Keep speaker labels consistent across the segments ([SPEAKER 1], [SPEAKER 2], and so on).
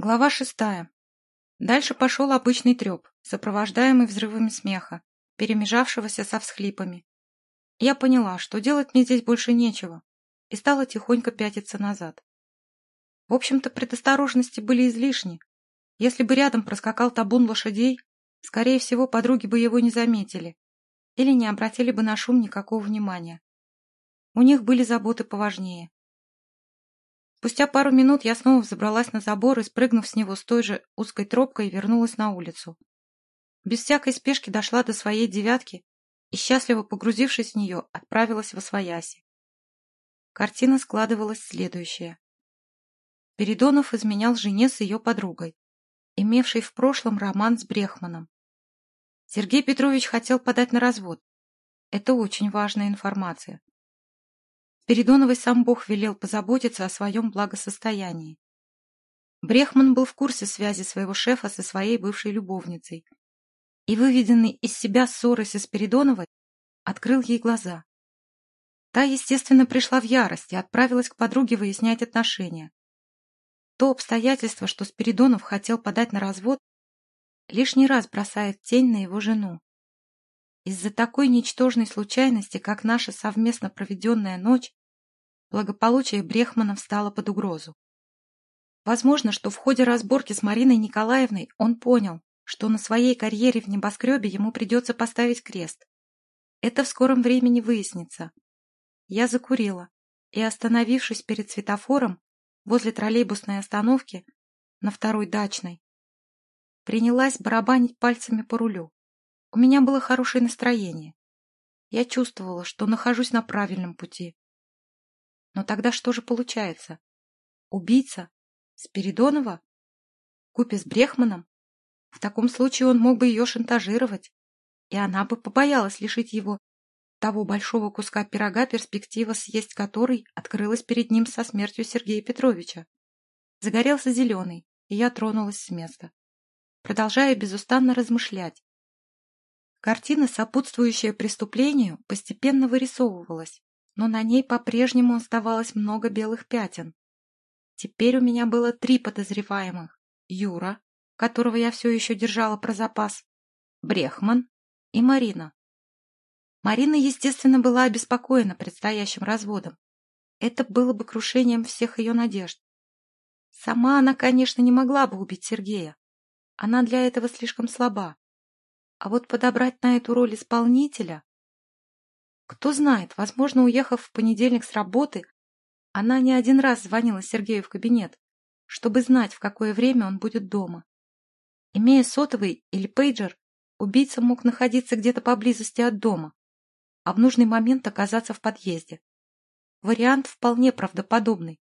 [SPEAKER 1] Глава шестая. Дальше пошел обычный треп, сопровождаемый взрывами смеха, перемежавшегося со всхлипами. Я поняла, что делать мне здесь больше нечего, и стала тихонько пятиться назад. В общем-то, предосторожности были излишни. Если бы рядом проскакал табун лошадей, скорее всего, подруги бы его не заметили или не обратили бы на шум никакого внимания. У них были заботы поважнее. Спустя пару минут я снова взобралась на забор и, спрыгнув с него с той же узкой тропкой, вернулась на улицу. Без всякой спешки дошла до своей девятки и, счастливо погрузившись в нее, отправилась в Освояси. Картина складывалась следующая. Передонов изменял жене с ее подругой, имевшей в прошлом роман с Брехманом. Сергей Петрович хотел подать на развод. Это очень важная информация. Передоновой сам Бог велел позаботиться о своем благосостоянии. Брехман был в курсе связи своего шефа со своей бывшей любовницей. И выведенный из себя ссоры со Спиридоновой открыл ей глаза. Та, естественно, пришла в ярость и отправилась к подруге выяснять отношения. То обстоятельство, что Спиридонов хотел подать на развод, лишний раз бросает тень на его жену. Из-за такой ничтожной случайности, как наша совместно проведенная ночь, благополучие Брехмана встало под угрозу. Возможно, что в ходе разборки с Мариной Николаевной он понял, что на своей карьере в небоскребе ему придется поставить крест. Это в скором времени выяснится. Я закурила и, остановившись перед светофором возле троллейбусной остановки на второй дачной, принялась барабанить пальцами по рулю. У меня было хорошее настроение. Я чувствовала, что нахожусь на правильном пути. Но тогда что же получается? Убийца? Спиридонова? Купе с Брехманом? В таком случае он мог бы ее шантажировать, и она бы побоялась лишить его того большого куска пирога, перспектива съесть который открылась перед ним со смертью Сергея Петровича. Загорелся зеленый, и я тронулась с места, продолжая безустанно размышлять. Картина, сопутствующая преступлению, постепенно вырисовывалась но на ней по-прежнему оставалось много белых пятен. Теперь у меня было три подозреваемых. Юра, которого я все еще держала про запас, Брехман и Марина. Марина, естественно, была обеспокоена предстоящим разводом. Это было бы крушением всех ее надежд. Сама она, конечно, не могла бы убить Сергея. Она для этого слишком слаба. А вот подобрать на эту роль исполнителя кто знает, возможно, уехав в понедельник с работы, она не один раз звонила Сергею в кабинет, чтобы знать, в какое время он будет дома. Имея сотовый или пейджер, убийца мог находиться где-то поблизости от дома, а в нужный момент оказаться в подъезде. Вариант вполне правдоподобный.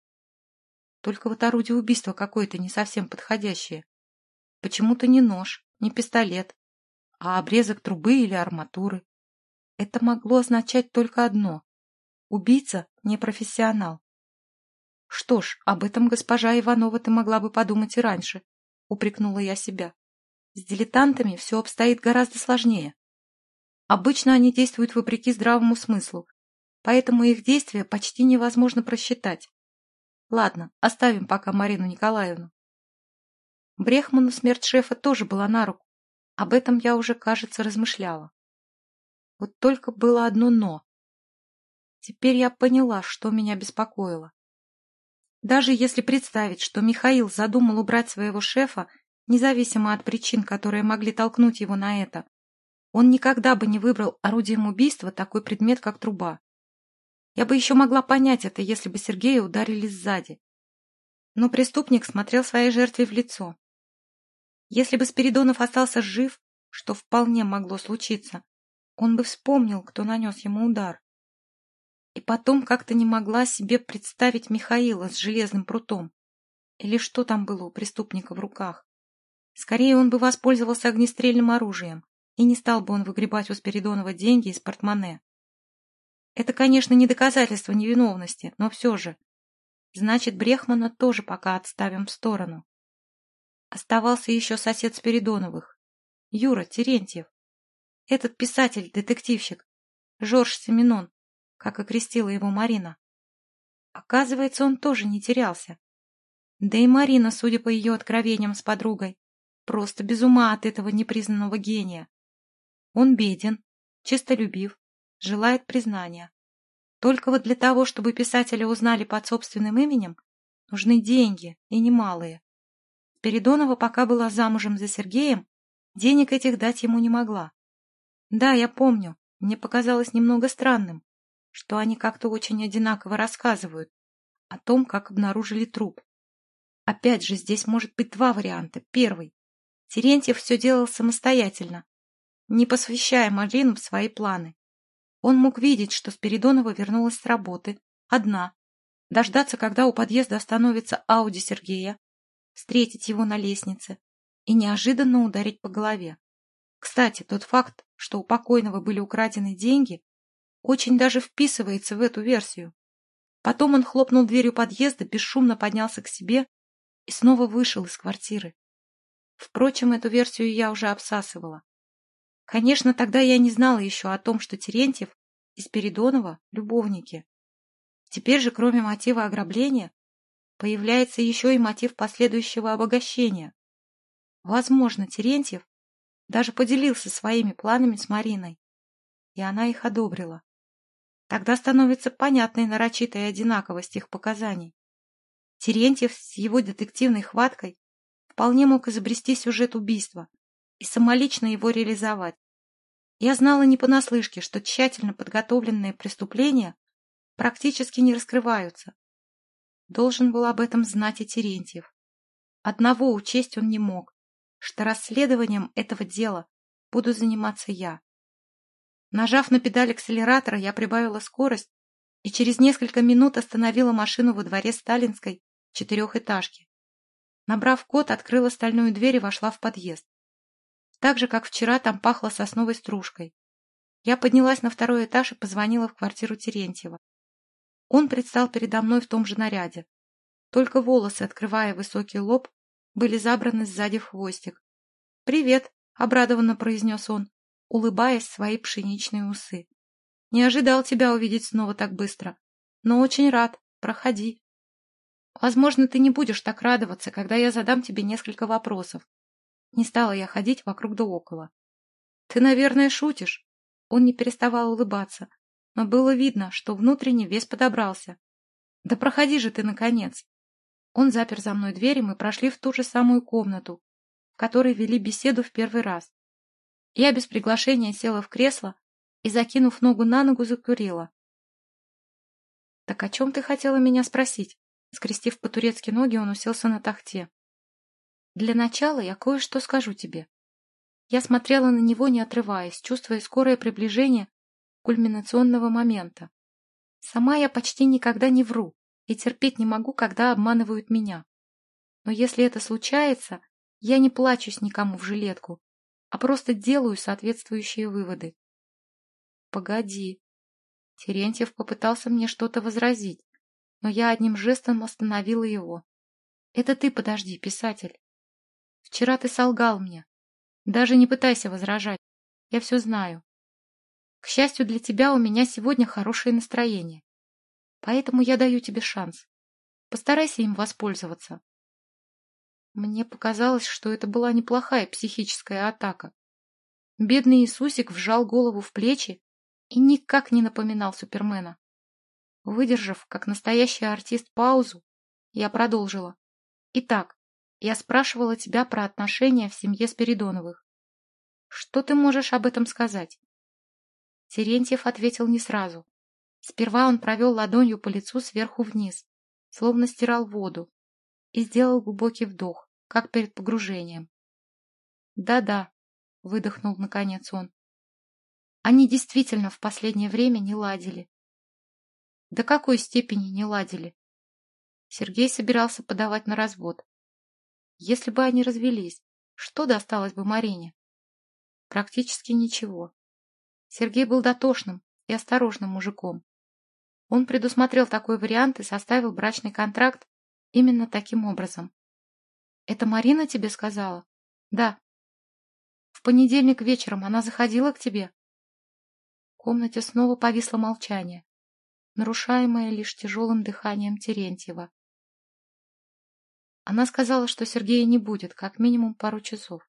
[SPEAKER 1] Только вот орудие убийства какое-то не совсем подходящее. Почему-то не нож, не пистолет, а обрезок трубы или арматуры. Это могло означать только одно. Убийца не профессионал. Что ж, об этом госпожа Иванова ты могла бы подумать и раньше, упрекнула я себя. С дилетантами все обстоит гораздо сложнее. Обычно они действуют вопреки здравому смыслу, поэтому их действия почти невозможно просчитать. Ладно, оставим пока Марину Николаевну. Брехману смерть шефа тоже была на руку. Об этом я уже, кажется, размышляла. Вот только было одно «но». Теперь я поняла, что меня беспокоило. Даже если представить, что Михаил задумал убрать своего шефа, независимо от причин, которые могли толкнуть его на это, он никогда бы не выбрал орудием убийства такой предмет, как труба. Я бы еще могла понять это, если бы Сергея ударили сзади. Но преступник смотрел своей жертве в лицо. Если бы Спиридонов остался жив, что вполне могло случиться, он бы вспомнил, кто нанес ему удар. И потом как-то не могла себе представить Михаила с железным прутом. Или что там было у преступника в руках. Скорее он бы воспользовался огнестрельным оружием, и не стал бы он выгребать у Спиридонова деньги из портмоне. Это, конечно, не доказательство невиновности, но все же. Значит, Брехмана тоже пока отставим в сторону. Оставался еще сосед Спиридоновых, Юра Терентьев. Этот писатель-детективщик, Жорж Семенон, как окрестила его Марина. Оказывается, он тоже не терялся. Да и Марина, судя по ее откровениям с подругой, просто без ума от этого непризнанного гения. Он беден, чистолюбив, желает признания. Только вот для того, чтобы писателя узнали под собственным именем, нужны деньги, и немалые. Передонова пока была замужем за Сергеем, денег этих дать ему не могла. Да, я помню, мне показалось немного странным, что они как-то очень одинаково рассказывают о том, как обнаружили труп. Опять же, здесь может быть два варианта. Первый. Терентьев все делал самостоятельно, не посвящая Марину в свои планы. Он мог видеть, что Спиридонова вернулась с работы, одна, дождаться, когда у подъезда остановится Ауди Сергея, встретить его на лестнице и неожиданно ударить по голове. Кстати, тот факт, что у покойного были украдены деньги, очень даже вписывается в эту версию. Потом он хлопнул дверью подъезда, бесшумно поднялся к себе и снова вышел из квартиры. Впрочем, эту версию я уже обсасывала. Конечно, тогда я не знала еще о том, что Терентьев и Спиридонова — любовники. Теперь же, кроме мотива ограбления, появляется еще и мотив последующего обогащения. Возможно, Терентьев даже поделился своими планами с Мариной, и она их одобрила. Тогда становится понятной нарочитая одинаковость их показаний. Терентьев с его детективной хваткой вполне мог изобрести сюжет убийства и самолично его реализовать. Я знала не понаслышке, что тщательно подготовленные преступления практически не раскрываются. Должен был об этом знать и Терентьев. Одного учесть он не мог, что расследованием этого дела буду заниматься я. Нажав на педаль акселератора, я прибавила скорость и через несколько минут остановила машину во дворе Сталинской четырехэтажки. Набрав код, открыла стальную дверь и вошла в подъезд. Так же, как вчера, там пахло сосновой стружкой. Я поднялась на второй этаж и позвонила в квартиру Терентьева. Он предстал передо мной в том же наряде. Только волосы, открывая высокий лоб, были забраны сзади в хвостик. «Привет!» — обрадованно произнес он, улыбаясь свои пшеничные усы. «Не ожидал тебя увидеть снова так быстро, но очень рад. Проходи». Возможно, ты не будешь так радоваться, когда я задам тебе несколько вопросов. Не стала я ходить вокруг да около. Ты, наверное, шутишь. Он не переставал улыбаться, но было видно, что внутренне весь подобрался. Да проходи же ты, наконец. Он запер за мной дверь, и мы прошли в ту же самую комнату, в которой вели беседу в первый раз. Я без приглашения села в кресло и, закинув ногу на ногу, закурила. — Так о чем ты хотела меня спросить? Скрестив по-турецки ноги, он уселся на тахте. «Для начала я кое-что скажу тебе». Я смотрела на него, не отрываясь, чувствуя скорое приближение кульминационного момента. Сама я почти никогда не вру и терпеть не могу, когда обманывают меня. Но если это случается, я не плачусь никому в жилетку, а просто делаю соответствующие выводы. Погоди. Терентьев попытался мне что-то возразить, но я одним жестом остановила его. «Это ты подожди, писатель. Вчера ты солгал мне. Даже не пытайся возражать. Я все знаю. К счастью для тебя, у меня сегодня хорошее настроение. Поэтому я даю тебе шанс. Постарайся им воспользоваться». Мне показалось, что это была неплохая психическая атака. Бедный Иисусик вжал голову в плечи и никак не напоминал Супермена. Выдержав, как настоящий артист, паузу, я продолжила. Итак, я спрашивала тебя про отношения в семье Спиридоновых. Что ты можешь об этом сказать? Терентьев ответил не сразу. Сперва он провел ладонью по лицу сверху вниз, словно стирал воду, и сделал глубокий вдох, как перед погружением. «Да-да», — выдохнул наконец он. Они действительно в последнее время не ладили. До какой степени не ладили? Сергей собирался подавать на развод. Если бы они развелись, что досталось бы Марине? Практически ничего. Сергей был дотошным и осторожным мужиком. Он предусмотрел такой вариант и составил брачный контракт именно таким образом. «Это Марина тебе сказала?» «Да». «В понедельник вечером она заходила к тебе?» В комнате снова повисло молчание нарушаемое лишь тяжелым дыханием Терентьева. Она сказала, что Сергея не будет, как минимум пару часов.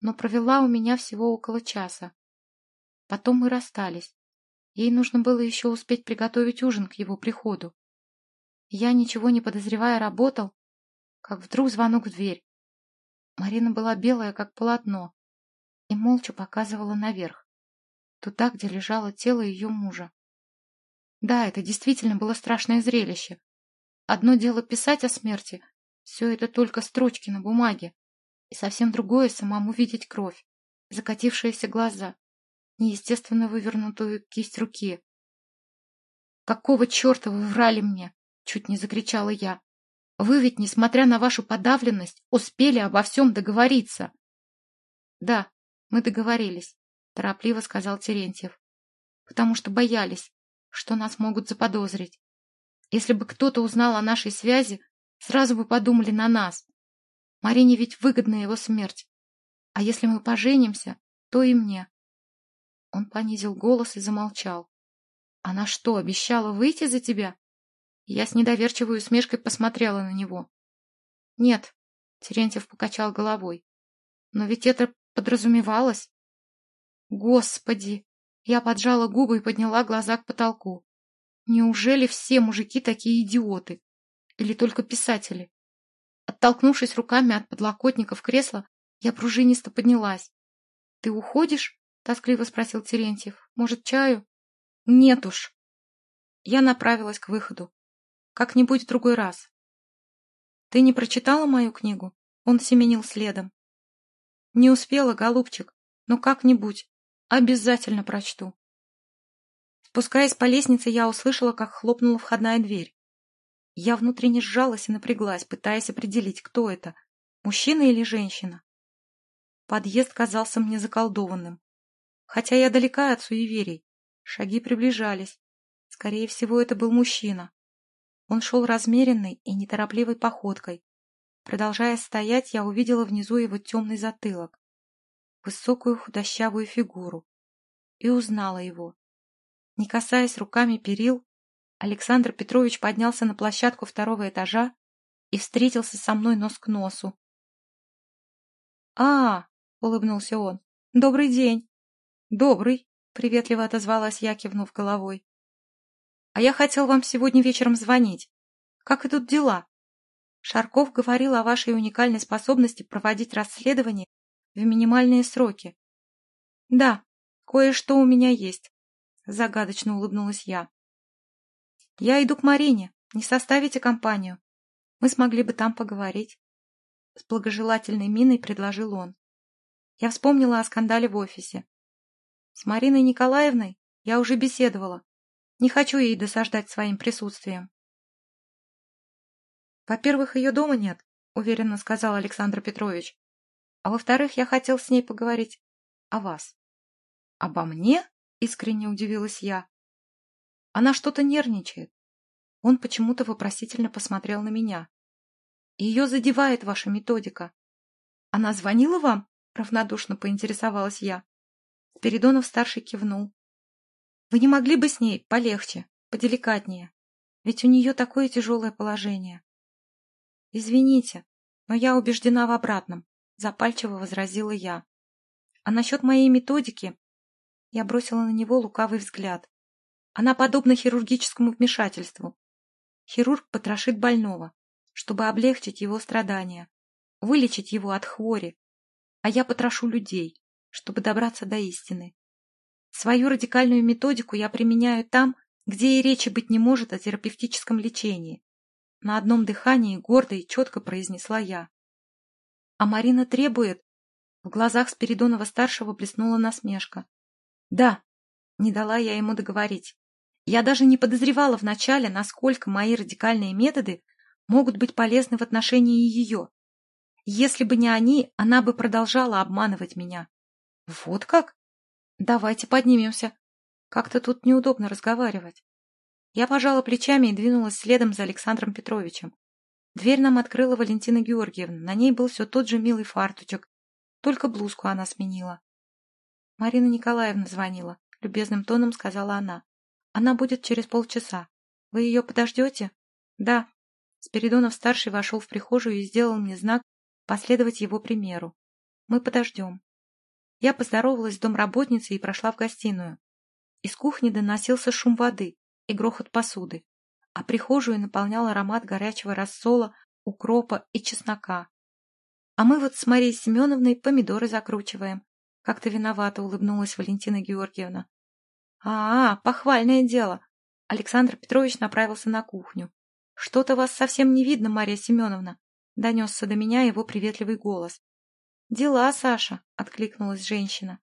[SPEAKER 1] Но провела у меня всего около часа. Потом мы расстались. Ей нужно было еще успеть приготовить ужин к его приходу. Я, ничего не подозревая, работал, как вдруг звонок в дверь. Марина была белая, как полотно, и молча показывала наверх, туда, где лежало тело ее мужа. Да, это действительно было страшное зрелище. Одно дело писать о смерти, все это только строчки на бумаге, и совсем другое самому видеть кровь, закатившиеся глаза, неестественно вывернутую кисть руки. «Какого черта вы врали мне?» — чуть не закричала я. «Вы ведь, несмотря на вашу подавленность, успели обо всем договориться». «Да, мы договорились», — торопливо сказал Терентьев, «потому что боялись, что нас могут заподозрить. Если бы кто-то узнал о нашей связи, сразу бы подумали на нас. Марине ведь выгодна его смерть. А если мы поженимся, то и мне. Он понизил голос и замолчал. Она что, обещала выйти за тебя? Я с недоверчивой усмешкой посмотрела на него. Нет, Терентьев покачал головой. Но ведь это подразумевалось. Господи! Я поджала губы и подняла глаза к потолку. Неужели все мужики такие идиоты? Или только писатели? Оттолкнувшись руками от подлокотников кресла, я пружинисто поднялась. — Ты уходишь? — тоскливо спросил Терентьев. — Может, чаю? — Нет уж. Я направилась к выходу. Как-нибудь в другой раз. — Ты не прочитала мою книгу? Он семенил следом. — Не успела, голубчик, но как-нибудь. Обязательно прочту. Спускаясь по лестнице, я услышала, как хлопнула входная дверь. Я внутренне сжалась и напряглась, пытаясь определить, кто это — мужчина или женщина. Подъезд казался мне заколдованным. Хотя я далека от суеверий. Шаги приближались. Скорее всего, это был мужчина. Он шел размеренной и неторопливой походкой. Продолжая стоять, я увидела внизу его темный затылок, высокую худощавую фигуру, и узнала его. Не касаясь руками перил, Александр Петрович поднялся на площадку второго этажа и встретился со мной нос к носу. «А, — улыбнулся он, — добрый день!» «Добрый», — приветливо отозвалась я, кивнув головой. «А я хотел вам сегодня вечером звонить. Как идут дела?» Шарков говорил о вашей уникальной способности проводить расследование в минимальные сроки. «Да, кое-что у меня есть», — загадочно улыбнулась я. «Я иду к Марине. Не составите компанию? Мы смогли бы там поговорить». С благожелательной миной предложил он. Я вспомнила о скандале в офисе. С Мариной Николаевной я уже беседовала. Не хочу ей досаждать своим присутствием. Во-первых, ее дома нет, уверенно сказал Александр Петрович. А во-вторых, я хотел с ней поговорить о вас. Обо мне? Искренне удивилась я. Она что-то нервничает. Он почему-то вопросительно посмотрел на меня. Ее задевает ваша методика. Она звонила вам? Равнодушно поинтересовалась я. Спиридонов-старший кивнул. Вы не могли бы с ней полегче, поделикатнее? Ведь у нее такое тяжелое положение. Извините, но я убеждена в обратном, запальчиво возразила я. А насчет моей методики... Я бросила на него лукавый взгляд. Она подобна хирургическому вмешательству. Хирург потрошит больного, чтобы облегчить его страдания, вылечить его от хвори. А я потрошу людей, чтобы добраться до истины. Свою радикальную методику я применяю там, где и речи быть не может о терапевтическом лечении. На одном дыхании гордо и четко произнесла я. А Марина требует... В глазах Спиридонова-старшего блеснула насмешка. Да, не дала я ему договорить. Я даже не подозревала вначале, насколько мои радикальные методы могут быть полезны в отношении ее. Если бы не они, она бы продолжала обманывать меня. Вот как? Давайте поднимемся. Как-то тут неудобно разговаривать. Я пожала плечами и двинулась следом за Александром Петровичем. Дверь нам открыла Валентина Георгиевна. На ней был все тот же милый фартучек. Только блузку она сменила. Марина Николаевна звонила. Любезным тоном сказала она. Она будет через полчаса. Вы ее подождете? Да. Спиридонов-старший вошел в прихожую и сделал мне знак последовать его примеру. Мы подождем. Я поздоровалась с домработницей и прошла в гостиную. Из кухни доносился шум воды и грохот посуды, а прихожую наполнял аромат горячего рассола, укропа и чеснока. А мы вот с Марией Семеновной помидоры закручиваем. Как-то виновато улыбнулась Валентина Георгиевна. А, -а похвальное дело. Александр Петрович направился на кухню. Что-то вас совсем не видно, Мария Семеновна. Донесся до меня его приветливый голос. «Дела, Саша!» — откликнулась женщина.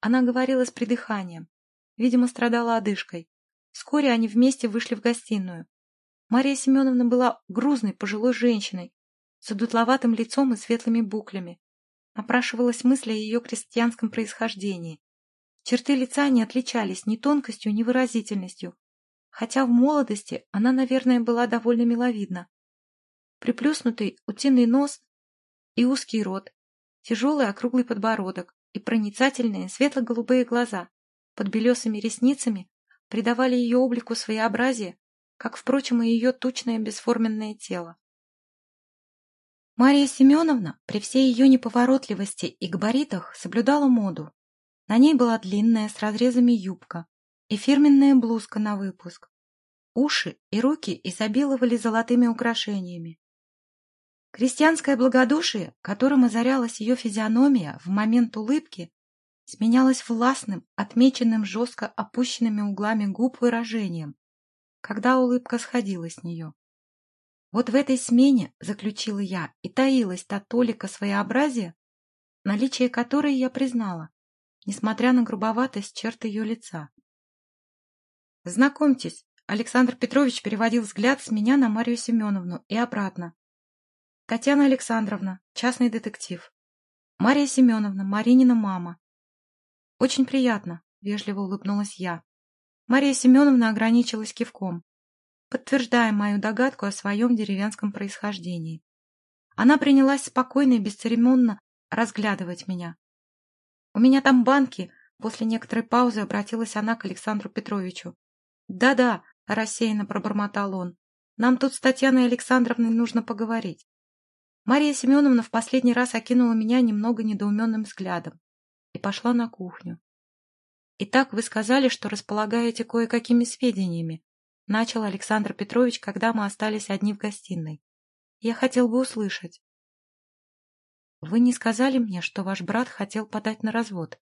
[SPEAKER 1] Она говорила с придыханием. Видимо, страдала одышкой. Вскоре они вместе вышли в гостиную. Мария Семеновна была грузной пожилой женщиной, с одутловатым лицом и светлыми буклями. Напрашивалась мысль о ее крестьянском происхождении. Черты лица не отличались ни тонкостью, ни выразительностью, хотя в молодости она, наверное, была довольно миловидна. Приплюснутый утиный нос и узкий рот, тяжелый округлый подбородок и проницательные светло-голубые глаза под белесыми ресницами придавали ее облику своеобразие, как, впрочем, и ее тучное бесформенное тело. Мария Семеновна при всей ее неповоротливости и габаритах соблюдала моду. На ней была длинная с разрезами юбка и фирменная блузка на выпуск. Уши и руки изобиловали золотыми украшениями. Крестьянское благодушие, которым озарялась ее физиономия в момент улыбки, сменялось властным, отмеченным жестко опущенными углами губ выражением, когда улыбка сходила с нее. Вот в этой смене, заключила я, и таилась та толика своеобразия, наличие которой я признала, несмотря на грубоватость черт ее лица. «Знакомьтесь», — Александр Петрович переводил взгляд с меня на Марию Семеновну и обратно. Татьяна Александровна, частный детектив. Мария Семеновна, Маринина мама. Очень приятно, вежливо улыбнулась я. Мария Семеновна ограничилась кивком, подтверждая мою догадку о своем деревенском происхождении. Она принялась спокойно и бесцеремонно разглядывать меня. «У меня там банки», — после некоторой паузы обратилась она к Александру Петровичу. «Да-да», — рассеянно пробормотал он, — «нам тут с Татьяной Александровной нужно поговорить». Мария Семеновна в последний раз окинула меня немного недоуменным взглядом и пошла на кухню. «Итак, вы сказали, что располагаете кое-какими сведениями», начал Александр Петрович, когда мы остались одни в гостиной. «Я хотел бы услышать». «Вы не сказали мне, что ваш брат хотел подать на развод?»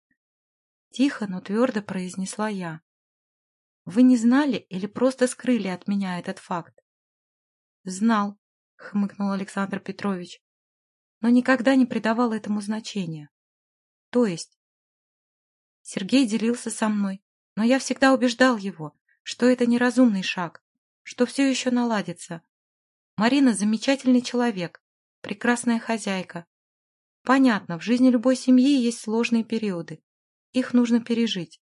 [SPEAKER 1] Тихо, но твердо произнесла я. «Вы не знали или просто скрыли от меня этот факт?» «Знал», — хмыкнул Александр Петрович, но никогда не придавал этому значения. То есть? Сергей делился со мной, но я всегда убеждал его, что это неразумный шаг, что все еще наладится. Марина замечательный человек, прекрасная хозяйка. Понятно, в жизни любой семьи есть сложные периоды. Их нужно пережить.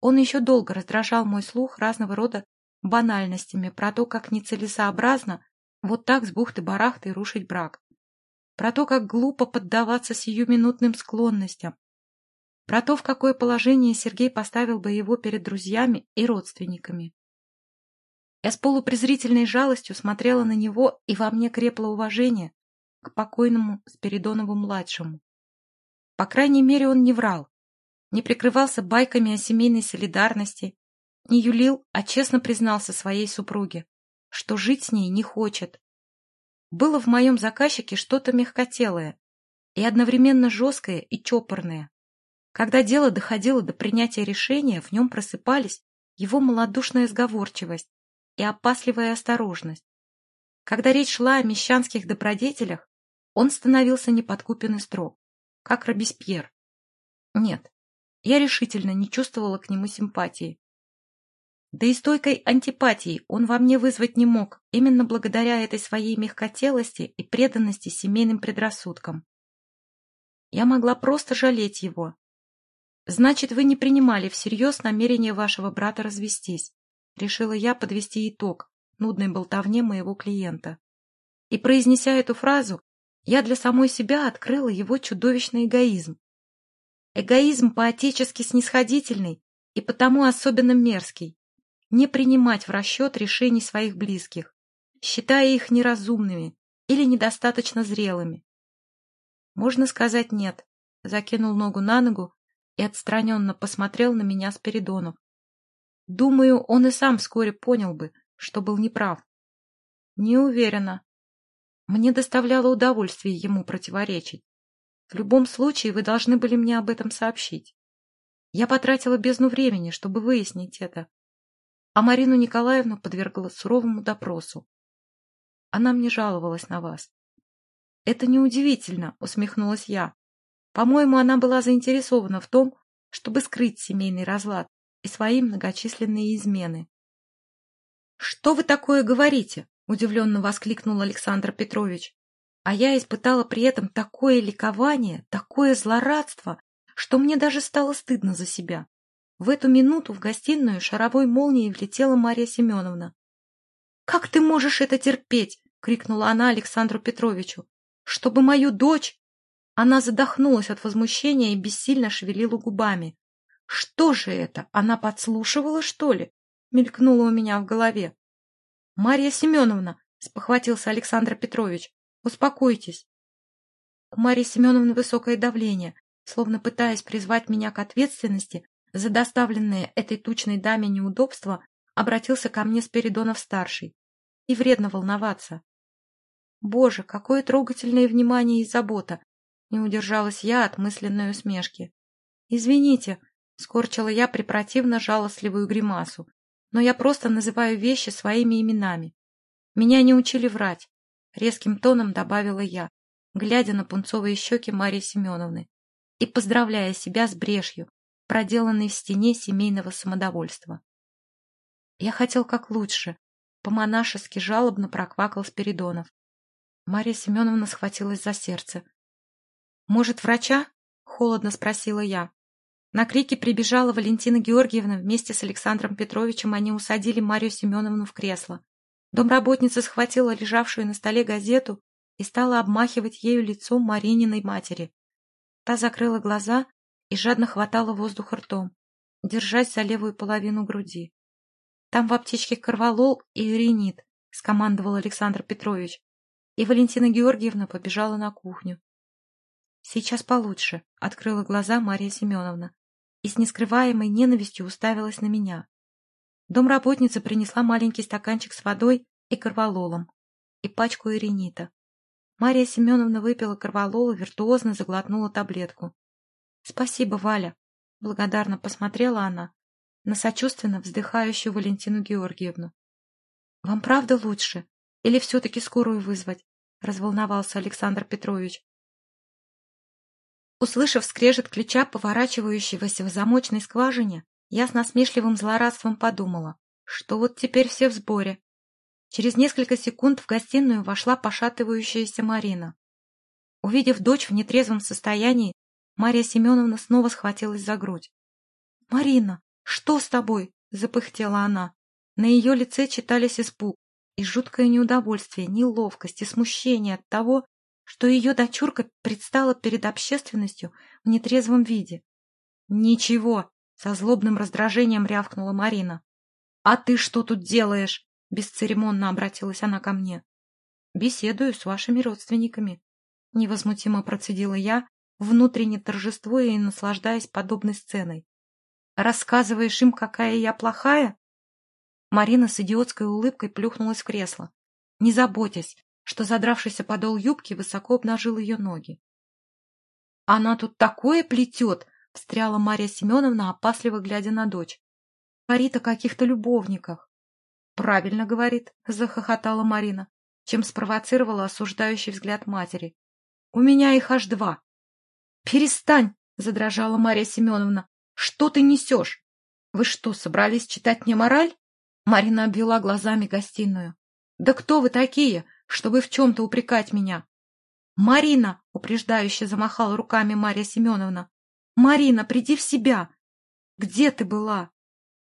[SPEAKER 1] Он еще долго раздражал мой слух разного рода банальностями про то, как нецелесообразно вот так с бухты-барахты рушить брак. Про то, как глупо поддаваться сиюминутным склонностям. Про то, в какое положение Сергей поставил бы его перед друзьями и родственниками. Я с полупрезрительной жалостью смотрела на него, и во мне крепло уважение к покойному Спиридонову-младшему. По крайней мере, он не врал, не прикрывался байками о семейной солидарности, не юлил, а честно признался своей супруге что жить с ней не хочет. Было в моем заказчике что-то мягкотелое и одновременно жесткое и чопорное. Когда дело доходило до принятия решения, в нем просыпались его малодушная сговорчивость и опасливая осторожность. Когда речь шла о мещанских добродетелях, он становился неподкупен и строг, как Робеспьер. Нет, я решительно не чувствовала к нему симпатии. Да и стойкой антипатии он во мне вызвать не мог, именно благодаря этой своей мягкотелости и преданности семейным предрассудкам. Я могла просто жалеть его. Значит, вы не принимали всерьез намерение вашего брата развестись. Решила я подвести итог нудной болтовне моего клиента. И, произнеся эту фразу, я для самой себя открыла его чудовищный эгоизм. Эгоизм по-отечески снисходительный и потому особенно мерзкий не принимать в расчет решений своих близких, считая их неразумными или недостаточно зрелыми. Можно сказать «нет», закинул ногу на ногу и отстраненно посмотрел на меня Спиридонов. Думаю, он и сам вскоре понял бы, что был неправ. Не уверена. Мне доставляло удовольствие ему противоречить. В любом случае, вы должны были мне об этом сообщить. Я потратила бездну времени, чтобы выяснить это. А Марину Николаевну подвергла суровому допросу. Она мне жаловалась на вас. — Это неудивительно, — усмехнулась я. По-моему, она была заинтересована в том, чтобы скрыть семейный разлад и свои многочисленные измены. — Что вы такое говорите? — удивленно воскликнул Александр Петрович. А я испытала при этом такое ликование, такое злорадство, что мне даже стало стыдно за себя. В эту минуту в гостиную шаровой молнией влетела Марья Семеновна. — Как ты можешь это терпеть? — крикнула она Александру Петровичу. — Чтобы мою дочь... Она задохнулась от возмущения и бессильно шевелила губами. — Что же это? Она подслушивала, что ли? — мелькнуло у меня в голове. — Марья Семеновна, — спохватился Александр Петрович, — успокойтесь. У Марьи Семеновны высокое давление, словно пытаясь призвать меня к ответственности за доставленные этой тучной даме неудобства, обратился ко мне Спиридонов-старший. И вредно волноваться. Боже, какое трогательное внимание и забота! Не удержалась я от мысленной усмешки. Извините, скорчила я препротивно жалостливую гримасу, но я просто называю вещи своими именами. Меня не учили врать, резким тоном добавила я, глядя на пунцовые щеки Марии Семеновны и поздравляя себя с брешью, проделанной в стене семейного самодовольства. Я хотел как лучше, по-монашески жалобно проквакал Спиридонов. Марья Семеновна схватилась за сердце. «Может, врача?» — холодно спросила я. На крики прибежала Валентина Георгиевна. Вместе с Александром Петровичем они усадили Марию Семеновну в кресло. Домработница схватила лежавшую на столе газету и стала обмахивать ею лицо Марининой матери. Та закрыла глаза и жадно хватала воздух ртом, держась за левую половину груди. «Там в аптечке корвалол и уринит», — скомандовал Александр Петрович. И Валентина Георгиевна побежала на кухню. «Сейчас получше», — открыла глаза Мария Семеновна и с нескрываемой ненавистью уставилась на меня. Домработница принесла маленький стаканчик с водой и корвалолом и пачку иринита. Мария Семеновна выпила корвалол и виртуозно заглотнула таблетку. — Спасибо, Валя. Благодарно посмотрела она на сочувственно вздыхающую Валентину Георгиевну. — Вам правда лучше? Или все-таки скорую вызвать? — разволновался Александр Петрович. Услышав скрежет ключа, поворачивающегося в замочной скважине, я с насмешливым злорадством подумала, что вот теперь все в сборе. Через несколько секунд в гостиную вошла пошатывающаяся Марина. Увидев дочь в нетрезвом состоянии, Мария Семеновна снова схватилась за грудь. — Марина, что с тобой? — запыхтела она. На ее лице читались испуг и жуткое неудовольствие, неловкость и смущение от того, что ее дочурка предстала перед общественностью в нетрезвом виде. — Ничего, — со злобным раздражением рявкнула Марина. — А ты что тут делаешь? Бесцеремонно обратилась она ко мне. «Беседую с вашими родственниками», — невозмутимо процедила я, внутренне торжествуя и наслаждаясь подобной сценой. «Рассказываешь им, какая я плохая?» Марина с идиотской улыбкой плюхнулась в кресло, не заботясь, что задравшийся подол юбки высоко обнажил ее ноги. «Она тут такое плетет!» — встряла Марья Семеновна, опасливо глядя на дочь. «Говорит о каких-то любовниках. Правильно говорит, захохотала Марина, чем спровоцировала осуждающий взгляд матери. У меня их аж два. Перестань, задрожала Мария Семеновна. Что ты несешь? Вы что, собрались читать мне мораль? Марина обвела глазами гостиную. Да кто вы такие, чтобы в чем-то упрекать меня? Марина, упреждающе замахала руками Мария Семеновна. Марина, приди в себя. Где ты была?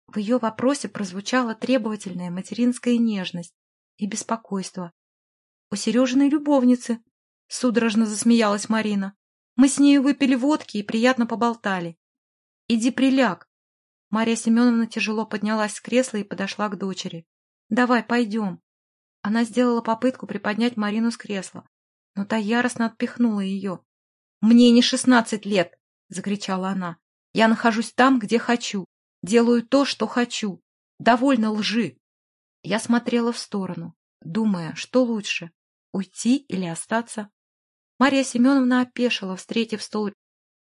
[SPEAKER 1] В ее вопросе прозвучала требовательная материнская нежность и беспокойство. — У Сережиной любовницы, — судорожно засмеялась Марина. — Мы с нею выпили водки и приятно поболтали. — Иди приляг. Мария Семеновна тяжело поднялась с кресла и подошла к дочери. — Давай, пойдем. Она сделала попытку приподнять Марину с кресла, но та яростно отпихнула ее. «Мне не шестнадцать лет!» — закричала она. «Я нахожусь там, где хочу. Делаю то, что хочу. Довольно лжи!» Я смотрела в сторону, думая, что лучше — уйти или остаться. Мария Семеновна опешила, встретив стол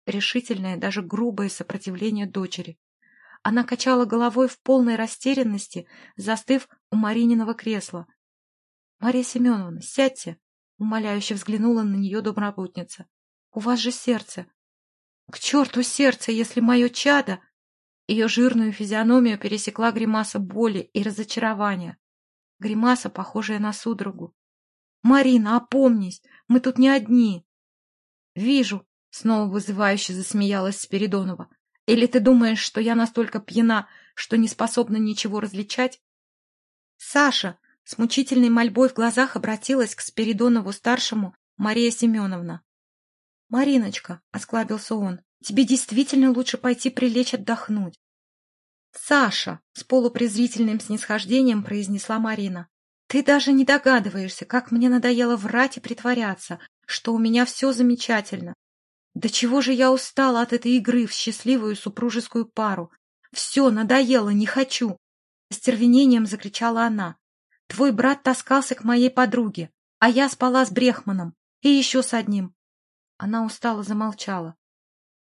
[SPEAKER 1] решительное, даже грубое сопротивление дочери. Она качала головой в полной растерянности, застыв у Марининого кресла. — Мария Семеновна, сядьте! — умоляюще взглянула на нее домработница. — У вас же сердце. — К черту сердце, если мое чадо... Ее жирную физиономию пересекла гримаса боли и разочарования. Гримаса, похожая на судорогу. — Марина, опомнись, мы тут не одни. — Вижу, — снова вызывающе засмеялась Спиридонова. — Или ты думаешь, что я настолько пьяна, что не способна ничего различать? — Саша! — с мучительной мольбой в глазах обратилась к Спиридонову-старшему Мария Семеновна. — Мариночка, — осклабился он, Тебе действительно лучше пойти прилечь отдохнуть. «Саша!» — с полупрезрительным снисхождением произнесла Марина. «Ты даже не догадываешься, как мне надоело врать и притворяться, что у меня все замечательно. Да чего же я устала от этой игры в счастливую супружескую пару? Все, надоело, не хочу!» С тервенением закричала она. «Твой брат таскался к моей подруге, а я спала с Брехманом и еще с одним». Она устало замолчала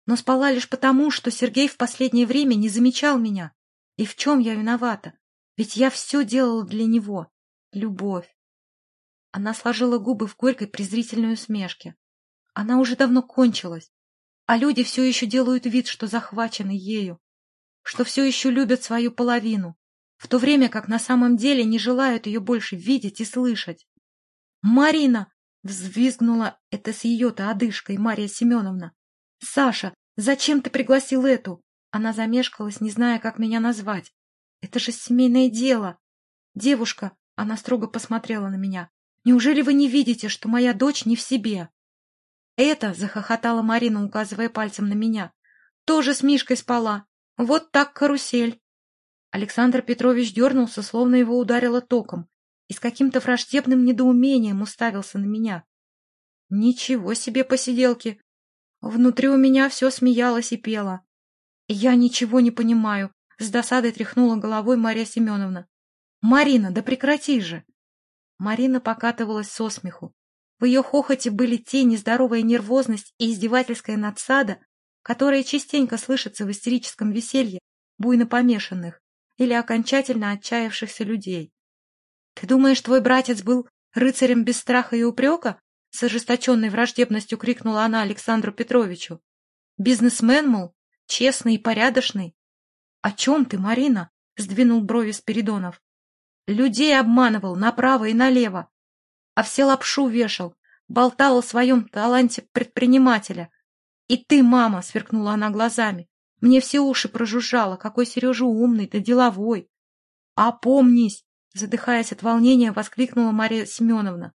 [SPEAKER 1] но спала лишь потому, что Сергей в последнее время не замечал меня. И в чем я виновата? Ведь я все делала для него. Любовь. Она сложила губы в горькой презрительной усмешке. Она уже давно кончилась, а люди все еще делают вид, что захвачены ею, что все еще любят свою половину, в то время как на самом деле не желают ее больше видеть и слышать. «Марина!» — взвизгнула это с ее-то одышкой Мария Семеновна. «Саша, зачем ты пригласил эту?» Она замешкалась, не зная, как меня назвать. «Это же семейное дело!» «Девушка!» — она строго посмотрела на меня. «Неужели вы не видите, что моя дочь не в себе?» «Это!» — захохотала Марина, указывая пальцем на меня. «Тоже с Мишкой спала. Вот так карусель!» Александр Петрович дернулся, словно его ударило током, и с каким-то враждебным недоумением уставился на меня. «Ничего себе посиделки!» Внутри у меня все смеялось и пело. «Я ничего не понимаю», — с досадой тряхнула головой Мария Семеновна. «Марина, да прекрати же!» Марина покатывалась со смеху. В ее хохоте были те нездоровая нервозность и издевательская надсада, которые частенько слышатся в истерическом веселье буйно помешанных или окончательно отчаявшихся людей. «Ты думаешь, твой братец был рыцарем без страха и упрека?» С ожесточенной враждебностью крикнула она Александру Петровичу. «Бизнесмен, мол, честный и порядочный». «О чем ты, Марина?» — сдвинул брови Спиридонов. «Людей обманывал направо и налево, а все лапшу вешал, болтал о своем таланте предпринимателя. И ты, мама!» — сверкнула она глазами. «Мне все уши прожужжало, какой Сережа умный да деловой!» «Опомнись!» — задыхаясь от волнения, воскликнула Мария Семеновна.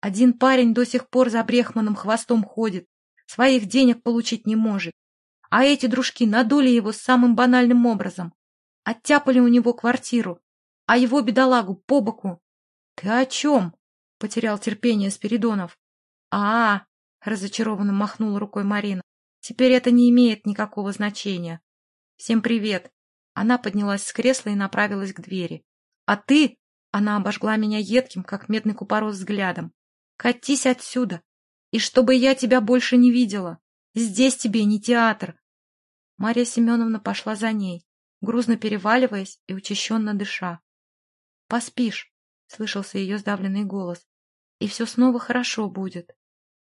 [SPEAKER 1] Один парень до сих пор за Брехманом хвостом ходит, своих денег получить не может. А эти дружки надули его самым банальным образом. Оттяпали у него квартиру, а его бедолагу по боку. — Ты о чем? — потерял терпение Спиридонов. А — -а, разочарованно махнула рукой Марина. — Теперь это не имеет никакого значения. — Всем привет. Она поднялась с кресла и направилась к двери. — А ты... Она обожгла меня едким, как медный купорос, взглядом. Катись отсюда, и чтобы я тебя больше не видела. Здесь тебе не театр. Марья Семеновна пошла за ней, грузно переваливаясь и учащенно дыша. — Поспишь, — слышался ее сдавленный голос, — и все снова хорошо будет.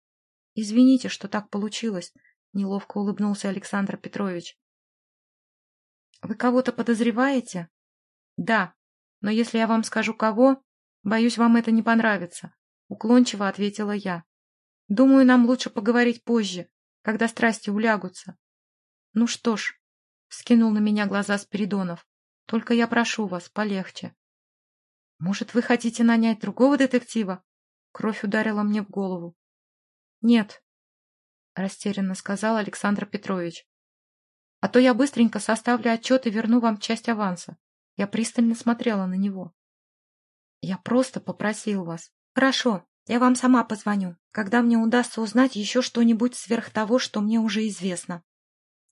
[SPEAKER 1] — Извините, что так получилось, — неловко улыбнулся Александр Петрович. — Вы кого-то подозреваете? — Да, но если я вам скажу кого, боюсь, вам это не понравится. — уклончиво ответила я. — Думаю, нам лучше поговорить позже, когда страсти улягутся. — Ну что ж, — скинул на меня глаза Спиридонов, — только я прошу вас, полегче. — Может, вы хотите нанять другого детектива? Кровь ударила мне в голову. — Нет, — растерянно сказал Александр Петрович. — А то я быстренько составлю отчет и верну вам часть аванса. Я пристально смотрела на него. Я просто попросил вас. Хорошо, я вам сама позвоню, когда мне удастся узнать еще что-нибудь сверх того, что мне уже известно.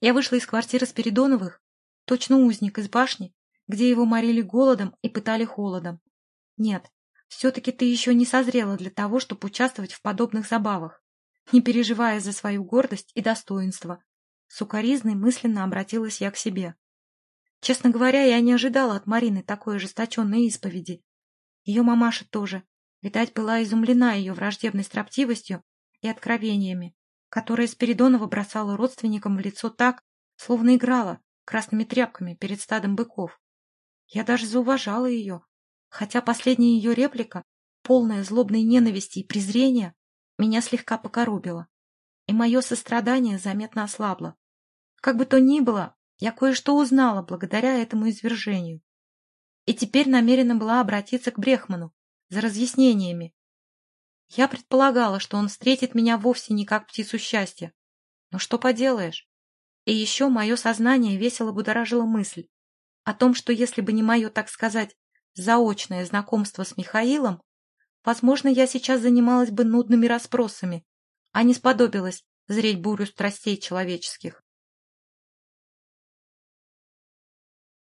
[SPEAKER 1] Я вышла из квартиры Спиридоновых, точно узник из башни, где его морили голодом и пытали холодом. Нет, все-таки ты еще не созрела для того, чтобы участвовать в подобных забавах, не переживая за свою гордость и достоинство. Сукаризной мысленно обратилась я к себе. Честно говоря, я не ожидала от Марины такой ожесточенной исповеди. Ее мамаша тоже, видать, была изумлена ее враждебной строптивостью и откровениями, которые Спиридонова бросала родственникам в лицо так, словно играла красными тряпками перед стадом быков. Я даже зауважала ее, хотя последняя ее реплика, полная злобной ненависти и презрения, меня слегка покоробила, и мое сострадание заметно ослабло. Как бы то ни было, я кое-что узнала благодаря этому извержению. И теперь намерена была обратиться к Брехману за разъяснениями. Я предполагала, что он встретит меня вовсе не как птицу счастья. Но что поделаешь? И еще мое сознание весело будоражило мысль о том, что если бы не мое, так сказать, заочное знакомство с Михаилом, возможно, я сейчас занималась бы нудными расспросами, а не сподобилась зреть бурю страстей человеческих.